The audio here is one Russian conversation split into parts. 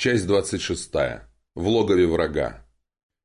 Часть 26. В логове врага.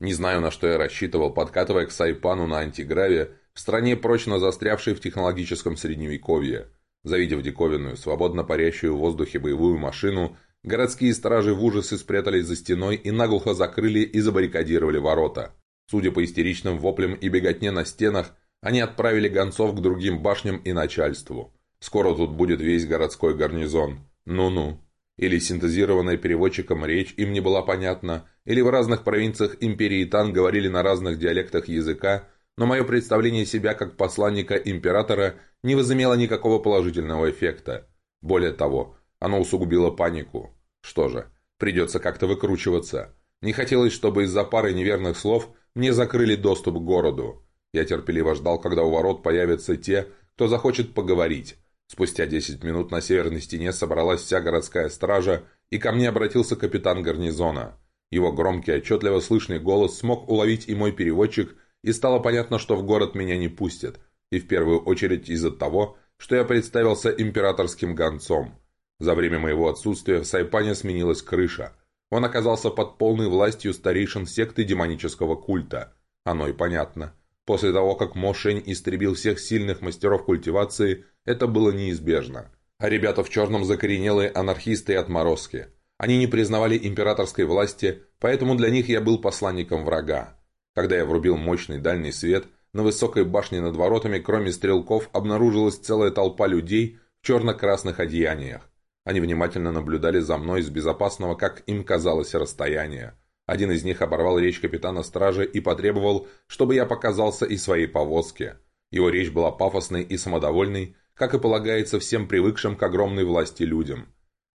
Не знаю, на что я рассчитывал, подкатывая к Сайпану на антиграве, в стране, прочно застрявшей в технологическом средневековье. Завидев диковинную, свободно парящую в воздухе боевую машину, городские стражи в ужасе спрятались за стеной и наглухо закрыли и забаррикадировали ворота. Судя по истеричным воплям и беготне на стенах, они отправили гонцов к другим башням и начальству. Скоро тут будет весь городской гарнизон. Ну-ну. Или синтезированная переводчиком речь им не была понятна, или в разных провинциях империи Тан говорили на разных диалектах языка, но мое представление себя как посланника императора не возымело никакого положительного эффекта. Более того, оно усугубило панику. Что же, придется как-то выкручиваться. Не хотелось, чтобы из-за пары неверных слов мне закрыли доступ к городу. Я терпеливо ждал, когда у ворот появятся те, кто захочет поговорить. Спустя 10 минут на северной стене собралась вся городская стража, и ко мне обратился капитан гарнизона. Его громкий, отчетливо слышный голос смог уловить и мой переводчик, и стало понятно, что в город меня не пустят, и в первую очередь из-за того, что я представился императорским гонцом. За время моего отсутствия в Сайпане сменилась крыша. Он оказался под полной властью старейшин секты демонического культа. Оно и понятно. После того, как Мошень истребил всех сильных мастеров культивации, это было неизбежно. А ребята в черном закоренелые анархисты и отморозки. Они не признавали императорской власти, поэтому для них я был посланником врага. Когда я врубил мощный дальний свет, на высокой башне над воротами, кроме стрелков, обнаружилась целая толпа людей в черно-красных одеяниях. Они внимательно наблюдали за мной с безопасного, как им казалось, расстояния. Один из них оборвал речь капитана стражи и потребовал, чтобы я показался из своей повозки. Его речь была пафосной и самодовольной, как и полагается всем привыкшим к огромной власти людям.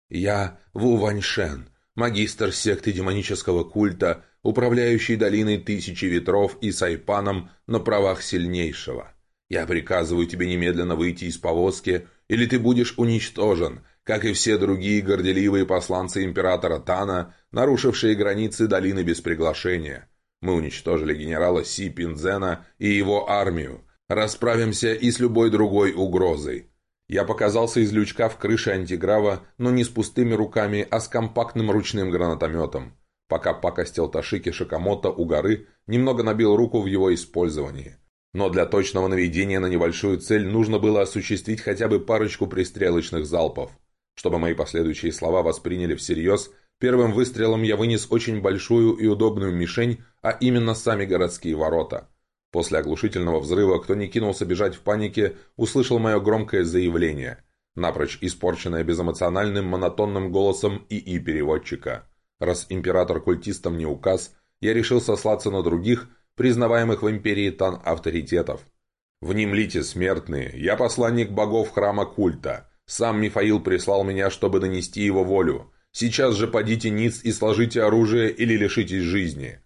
«Я Ву Ваньшен, магистр секты демонического культа, управляющий долиной Тысячи Ветров и Сайпаном на правах сильнейшего. Я приказываю тебе немедленно выйти из повозки, или ты будешь уничтожен, как и все другие горделивые посланцы императора Тана, нарушившие границы долины без приглашения. Мы уничтожили генерала Си Пинзена и его армию. Расправимся и с любой другой угрозой. Я показался из лючка в крыше антиграва, но не с пустыми руками, а с компактным ручным гранатометом. Пока покостил Ташики Шакамото у горы, немного набил руку в его использовании. Но для точного наведения на небольшую цель нужно было осуществить хотя бы парочку пристрелочных залпов. Чтобы мои последующие слова восприняли всерьез, первым выстрелом я вынес очень большую и удобную мишень, а именно сами городские ворота. После оглушительного взрыва, кто не кинулся бежать в панике, услышал мое громкое заявление, напрочь испорченное безэмоциональным монотонным голосом ИИ-переводчика. Раз император культистам не указ, я решил сослаться на других, признаваемых в империи Тан авторитетов. «Внемлите, смертные, я посланник богов храма культа. Сам Мифаил прислал меня, чтобы донести его волю. Сейчас же подите ниц и сложите оружие или лишитесь жизни».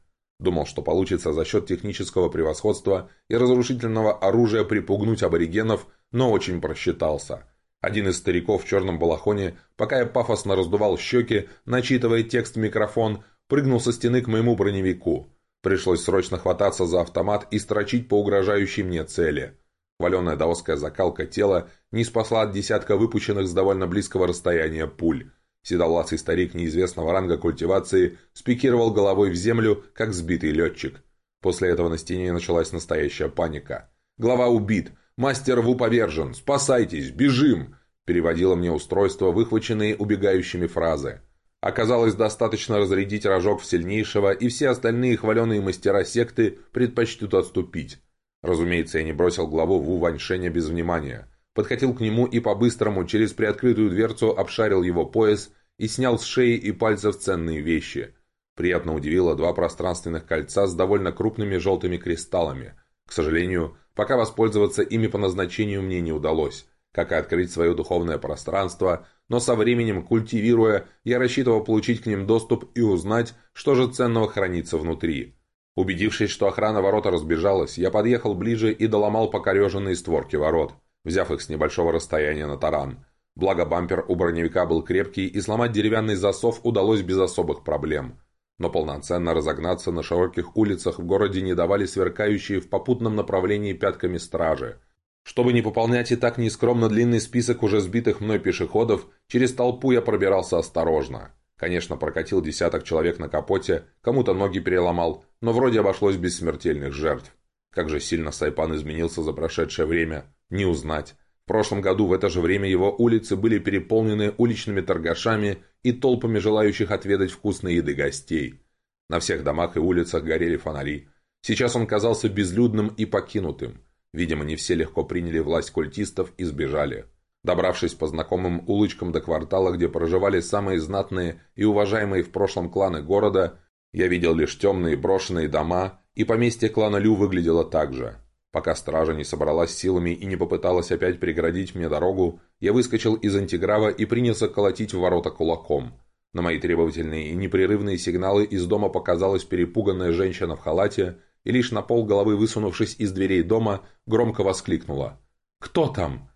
Думал, что получится за счет технического превосходства и разрушительного оружия припугнуть аборигенов, но очень просчитался. Один из стариков в черном балахоне, пока я пафосно раздувал щеки, начитывая текст в микрофон, прыгнул со стены к моему броневику. Пришлось срочно хвататься за автомат и строчить по угрожающей мне цели. Хваленая даосская закалка тела не спасла от десятка выпущенных с довольно близкого расстояния пуль. Седовласый старик неизвестного ранга культивации спикировал головой в землю, как сбитый летчик. После этого на стене началась настоящая паника. «Глава убит! Мастер Ву повержен! Спасайтесь! Бежим!» переводило мне устройство, выхваченные убегающими фразы. Оказалось, достаточно разрядить рожок в сильнейшего, и все остальные хваленые мастера секты предпочтут отступить. Разумеется, я не бросил главу Ву Ваньшеня без внимания. Подкатил к нему и по-быстрому через приоткрытую дверцу обшарил его пояс и снял с шеи и пальцев ценные вещи. Приятно удивило два пространственных кольца с довольно крупными желтыми кристаллами. К сожалению, пока воспользоваться ими по назначению мне не удалось. Как и открыть свое духовное пространство, но со временем, культивируя, я рассчитывал получить к ним доступ и узнать, что же ценного хранится внутри. Убедившись, что охрана ворота разбежалась, я подъехал ближе и доломал покореженные створки ворот, взяв их с небольшого расстояния на таран. Благо бампер у броневика был крепкий, и сломать деревянный засов удалось без особых проблем. Но полноценно разогнаться на широких улицах в городе не давали сверкающие в попутном направлении пятками стражи. Чтобы не пополнять и так нескромно длинный список уже сбитых мной пешеходов, через толпу я пробирался осторожно. Конечно, прокатил десяток человек на капоте, кому-то ноги переломал, но вроде обошлось без смертельных жертв. Как же сильно Сайпан изменился за прошедшее время, не узнать. В прошлом году в это же время его улицы были переполнены уличными торгашами и толпами желающих отведать вкусной еды гостей. На всех домах и улицах горели фонари. Сейчас он казался безлюдным и покинутым. Видимо, не все легко приняли власть культистов и сбежали. Добравшись по знакомым улочкам до квартала, где проживали самые знатные и уважаемые в прошлом кланы города, я видел лишь темные брошенные дома, и поместье клана Лю выглядело так же. Пока стража не собралась силами и не попыталась опять преградить мне дорогу, я выскочил из антиграва и принялся колотить в ворота кулаком. На мои требовательные и непрерывные сигналы из дома показалась перепуганная женщина в халате и лишь на пол головы высунувшись из дверей дома, громко воскликнула. «Кто там?»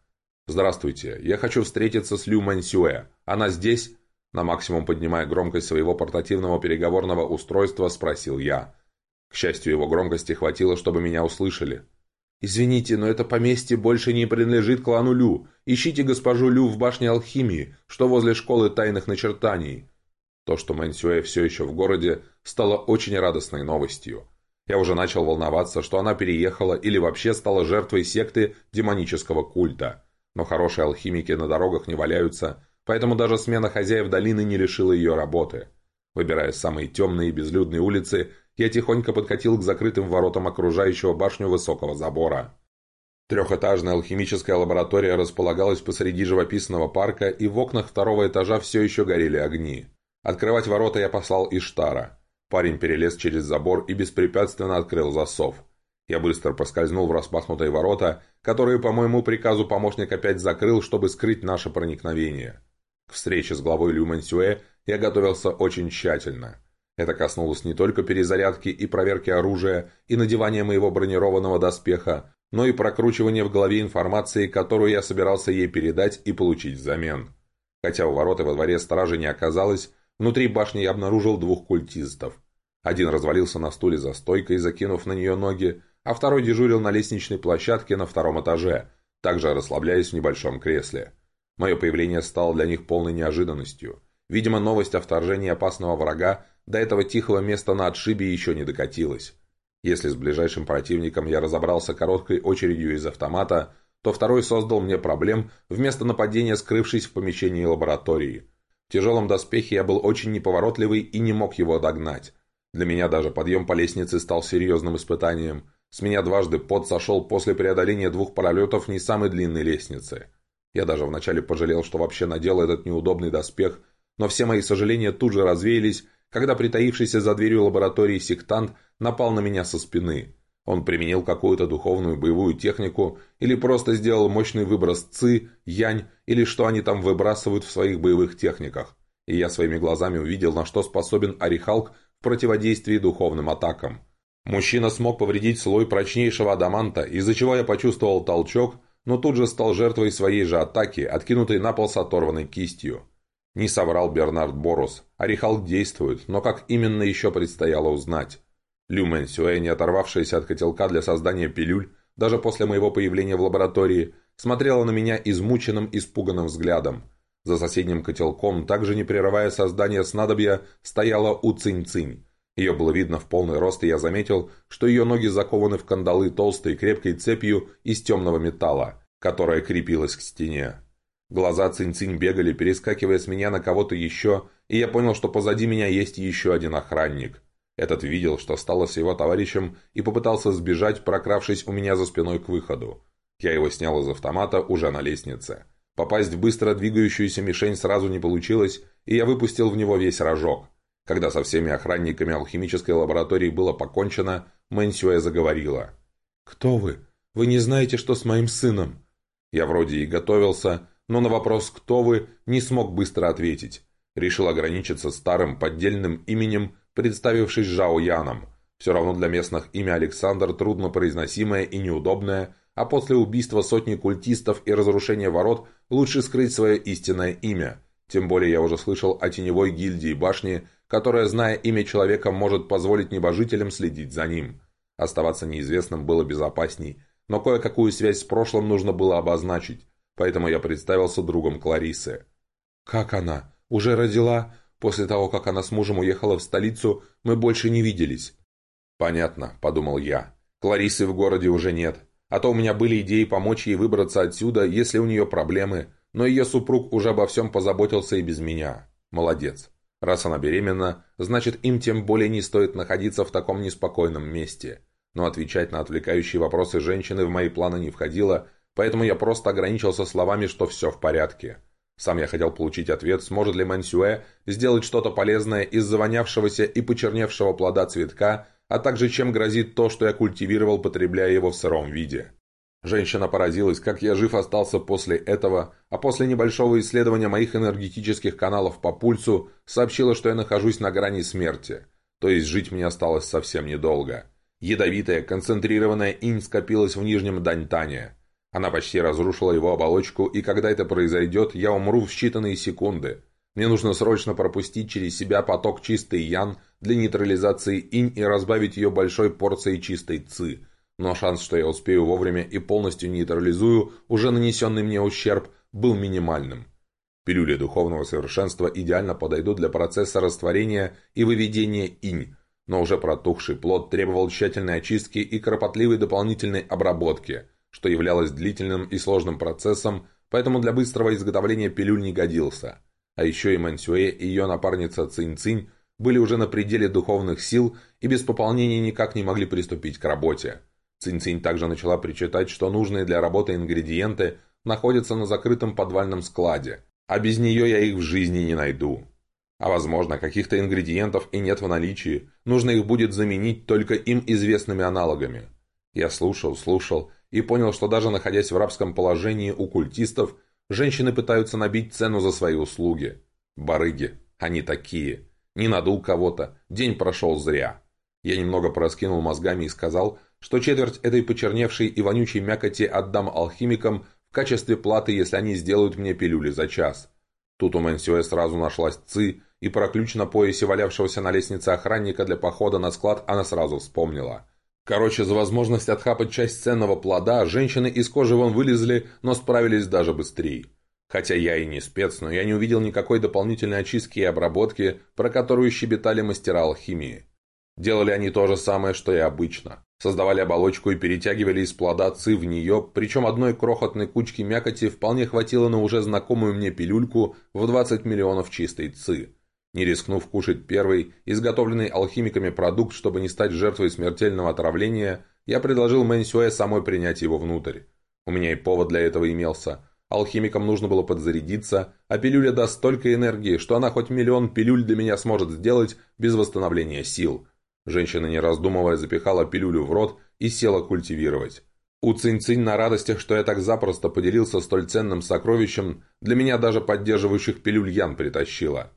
«Здравствуйте, я хочу встретиться с Лю Мансюэ. Она здесь?» На максимум поднимая громкость своего портативного переговорного устройства, спросил я. К счастью, его громкости хватило, чтобы меня услышали. «Извините, но это поместье больше не принадлежит клану Лю. Ищите госпожу Лю в башне алхимии, что возле школы тайных начертаний». То, что Мэнсюэ все еще в городе, стало очень радостной новостью. Я уже начал волноваться, что она переехала или вообще стала жертвой секты демонического культа. Но хорошие алхимики на дорогах не валяются, поэтому даже смена хозяев долины не лишила ее работы. Выбирая самые темные и безлюдные улицы, я тихонько подкатил к закрытым воротам окружающего башню высокого забора. Трехэтажная алхимическая лаборатория располагалась посреди живописного парка, и в окнах второго этажа все еще горели огни. Открывать ворота я послал Иштара. Парень перелез через забор и беспрепятственно открыл засов. Я быстро проскользнул в распахнутые ворота, которые по моему приказу помощник опять закрыл, чтобы скрыть наше проникновение. К встрече с главой Лю Мэнсюэ я готовился очень тщательно. Это коснулось не только перезарядки и проверки оружия и надевания моего бронированного доспеха, но и прокручивания в голове информации, которую я собирался ей передать и получить взамен. Хотя у ворот и во дворе стражи не оказалось, внутри башни я обнаружил двух культистов. Один развалился на стуле за стойкой, закинув на нее ноги, а второй дежурил на лестничной площадке на втором этаже, также расслабляясь в небольшом кресле. Мое появление стало для них полной неожиданностью. Видимо, новость о вторжении опасного врага до этого тихого места на отшибе еще не докатилась. Если с ближайшим противником я разобрался короткой очередью из автомата, то второй создал мне проблем, вместо нападения скрывшись в помещении лаборатории. В тяжелом доспехе я был очень неповоротливый и не мог его догнать. Для меня даже подъем по лестнице стал серьезным испытанием – с меня дважды пот сошел после преодоления двух пролетов не самой длинной лестницы. Я даже вначале пожалел, что вообще надел этот неудобный доспех, но все мои сожаления тут же развеялись, когда притаившийся за дверью лаборатории сектант напал на меня со спины. Он применил какую-то духовную боевую технику или просто сделал мощный выброс ци, янь или что они там выбрасывают в своих боевых техниках. И я своими глазами увидел, на что способен Арихалк в противодействии духовным атакам. Мужчина смог повредить слой прочнейшего адаманта, из-за чего я почувствовал толчок, но тут же стал жертвой своей же атаки, откинутой на пол с оторванной кистью. Не соврал Бернард Борус. Орехалк действует, но как именно еще предстояло узнать. Люмен Сюэ, не оторвавшаяся от котелка для создания пилюль, даже после моего появления в лаборатории, смотрела на меня измученным, испуганным взглядом. За соседним котелком, также не прерывая создание снадобья, стояла Уцинь-Цинь. Ее было видно в полный рост, и я заметил, что ее ноги закованы в кандалы толстой крепкой цепью из темного металла, которая крепилась к стене. Глаза Цинь-Цинь бегали, перескакивая с меня на кого-то еще, и я понял, что позади меня есть еще один охранник. Этот видел, что стало с его товарищем, и попытался сбежать, прокравшись у меня за спиной к выходу. Я его снял из автомата уже на лестнице. Попасть в быстро двигающуюся мишень сразу не получилось, и я выпустил в него весь рожок. Когда со всеми охранниками алхимической лаборатории было покончено, Мэнсюэ заговорила. «Кто вы? Вы не знаете, что с моим сыном?» Я вроде и готовился, но на вопрос «Кто вы?» не смог быстро ответить. Решил ограничиться старым поддельным именем, представившись Жао Яном. Все равно для местных имя Александр труднопроизносимое и неудобное, а после убийства сотни культистов и разрушения ворот лучше скрыть свое истинное имя. Тем более я уже слышал о теневой гильдии башни, которая, зная имя человека, может позволить небожителям следить за ним. Оставаться неизвестным было безопасней, но кое-какую связь с прошлым нужно было обозначить, поэтому я представился другом Кларисы. «Как она? Уже родила? После того, как она с мужем уехала в столицу, мы больше не виделись». «Понятно», — подумал я. «Кларисы в городе уже нет. А то у меня были идеи помочь ей выбраться отсюда, если у нее проблемы, но ее супруг уже обо всем позаботился и без меня. Молодец. Раз она беременна, значит им тем более не стоит находиться в таком неспокойном месте. Но отвечать на отвлекающие вопросы женщины в мои планы не входило, поэтому я просто ограничился словами, что все в порядке. Сам я хотел получить ответ, сможет ли Мансюэ сделать что-то полезное из завонявшегося и почерневшего плода цветка, а также чем грозит то, что я культивировал, потребляя его в сыром виде. Женщина поразилась, как я жив остался после этого, а после небольшого исследования моих энергетических каналов по пульсу сообщила, что я нахожусь на грани смерти, то есть жить мне осталось совсем недолго. Ядовитая, концентрированная инь скопилась в нижнем Даньтане. Она почти разрушила его оболочку, и когда это произойдет, я умру в считанные секунды. Мне нужно срочно пропустить через себя поток чистой ян для нейтрализации инь и разбавить ее большой порцией чистой ци. Но шанс, что я успею вовремя и полностью нейтрализую уже нанесенный мне ущерб, был минимальным. Пилюли духовного совершенства идеально подойдут для процесса растворения и выведения инь, но уже протухший плод требовал тщательной очистки и кропотливой дополнительной обработки, что являлось длительным и сложным процессом, поэтому для быстрого изготовления пилюль не годился. А еще и Мансюэ и ее напарница Цинь-Цинь были уже на пределе духовных сил и без пополнения никак не могли приступить к работе. Цинь-Цинь также начала причитать, что нужные для работы ингредиенты находятся на закрытом подвальном складе, а без нее я их в жизни не найду. А возможно, каких-то ингредиентов и нет в наличии, нужно их будет заменить только им известными аналогами. Я слушал, слушал и понял, что даже находясь в рабском положении у культистов, женщины пытаются набить цену за свои услуги. Барыги, они такие. Не надул кого-то, день прошел зря. Я немного проскинул мозгами и сказал, что четверть этой почерневшей и вонючей мякоти отдам алхимикам в качестве платы, если они сделают мне пилюли за час. Тут у Мэнсюэ сразу нашлась ци, и про ключ на поясе валявшегося на лестнице охранника для похода на склад она сразу вспомнила. Короче, за возможность отхапать часть ценного плода женщины из кожи вон вылезли, но справились даже быстрее. Хотя я и не спец, но я не увидел никакой дополнительной очистки и обработки, про которую щебетали мастера алхимии. Делали они то же самое, что и обычно. Создавали оболочку и перетягивали из плода ци в нее, причем одной крохотной кучки мякоти вполне хватило на уже знакомую мне пилюльку в 20 миллионов чистой ци. Не рискнув кушать первый, изготовленный алхимиками продукт, чтобы не стать жертвой смертельного отравления, я предложил Мэнсюэ самой принять его внутрь. У меня и повод для этого имелся. Алхимикам нужно было подзарядиться, а пилюля даст столько энергии, что она хоть миллион пилюль для меня сможет сделать без восстановления сил. Женщина, не раздумывая, запихала пилюлю в рот и села культивировать. У Цинь-Цинь на радостях, что я так запросто поделился столь ценным сокровищем, для меня даже поддерживающих пилюль Ян притащила.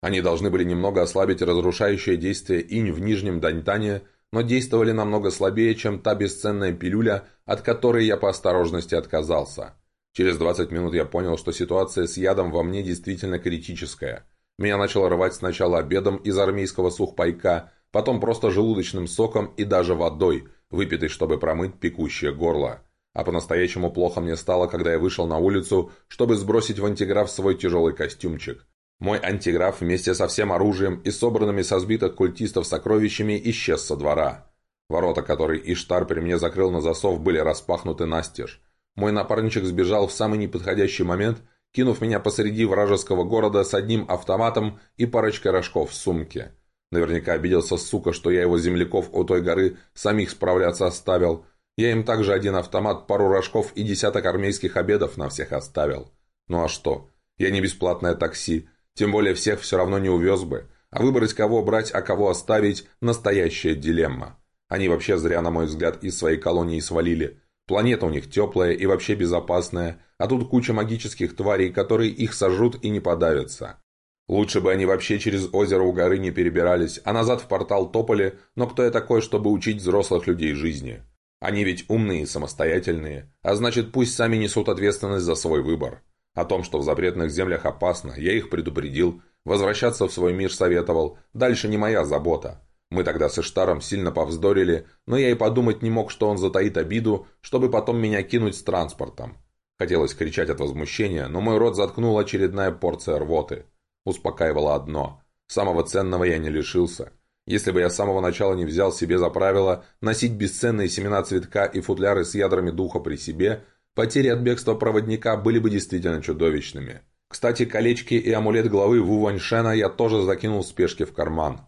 Они должны были немного ослабить разрушающее действие инь в нижнем Даньтане, но действовали намного слабее, чем та бесценная пилюля, от которой я по осторожности отказался. Через 20 минут я понял, что ситуация с ядом во мне действительно критическая. Меня начало рвать сначала обедом из армейского сухпайка, потом просто желудочным соком и даже водой, выпитой, чтобы промыть пекущее горло. А по-настоящему плохо мне стало, когда я вышел на улицу, чтобы сбросить в антиграф свой тяжелый костюмчик. Мой антиграф вместе со всем оружием и собранными со сбитых культистов сокровищами исчез со двора. Ворота, которые Иштар при мне закрыл на засов, были распахнуты настежь. Мой напарничек сбежал в самый неподходящий момент, кинув меня посреди вражеского города с одним автоматом и парочкой рожков в сумке. Наверняка обиделся, сука, что я его земляков у той горы самих справляться оставил. Я им также один автомат, пару рожков и десяток армейских обедов на всех оставил. Ну а что? Я не бесплатное такси. Тем более всех все равно не увез бы. А выбрать, кого брать, а кого оставить – настоящая дилемма. Они вообще зря, на мой взгляд, из своей колонии свалили. Планета у них теплая и вообще безопасная, а тут куча магических тварей, которые их сожрут и не подавятся. Лучше бы они вообще через озеро у горы не перебирались, а назад в портал топали, но кто я такой, чтобы учить взрослых людей жизни? Они ведь умные и самостоятельные, а значит пусть сами несут ответственность за свой выбор. О том, что в запретных землях опасно, я их предупредил, возвращаться в свой мир советовал, дальше не моя забота. Мы тогда с Иштаром сильно повздорили, но я и подумать не мог, что он затаит обиду, чтобы потом меня кинуть с транспортом. Хотелось кричать от возмущения, но мой рот заткнула очередная порция рвоты. Успокаивало одно. Самого ценного я не лишился. Если бы я с самого начала не взял себе за правило носить бесценные семена цветка и футляры с ядрами духа при себе, потери от бегства проводника были бы действительно чудовищными. Кстати, колечки и амулет главы Ву Ваньшена я тоже закинул в спешке в карман.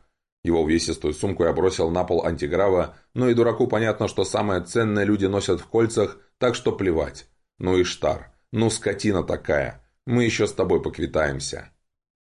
Его увесистую сумку я бросил на пол антиграва, но и дураку понятно, что самое ценное люди носят в кольцах, так что плевать. Ну и штар. Ну скотина такая. Мы еще с тобой поквитаемся.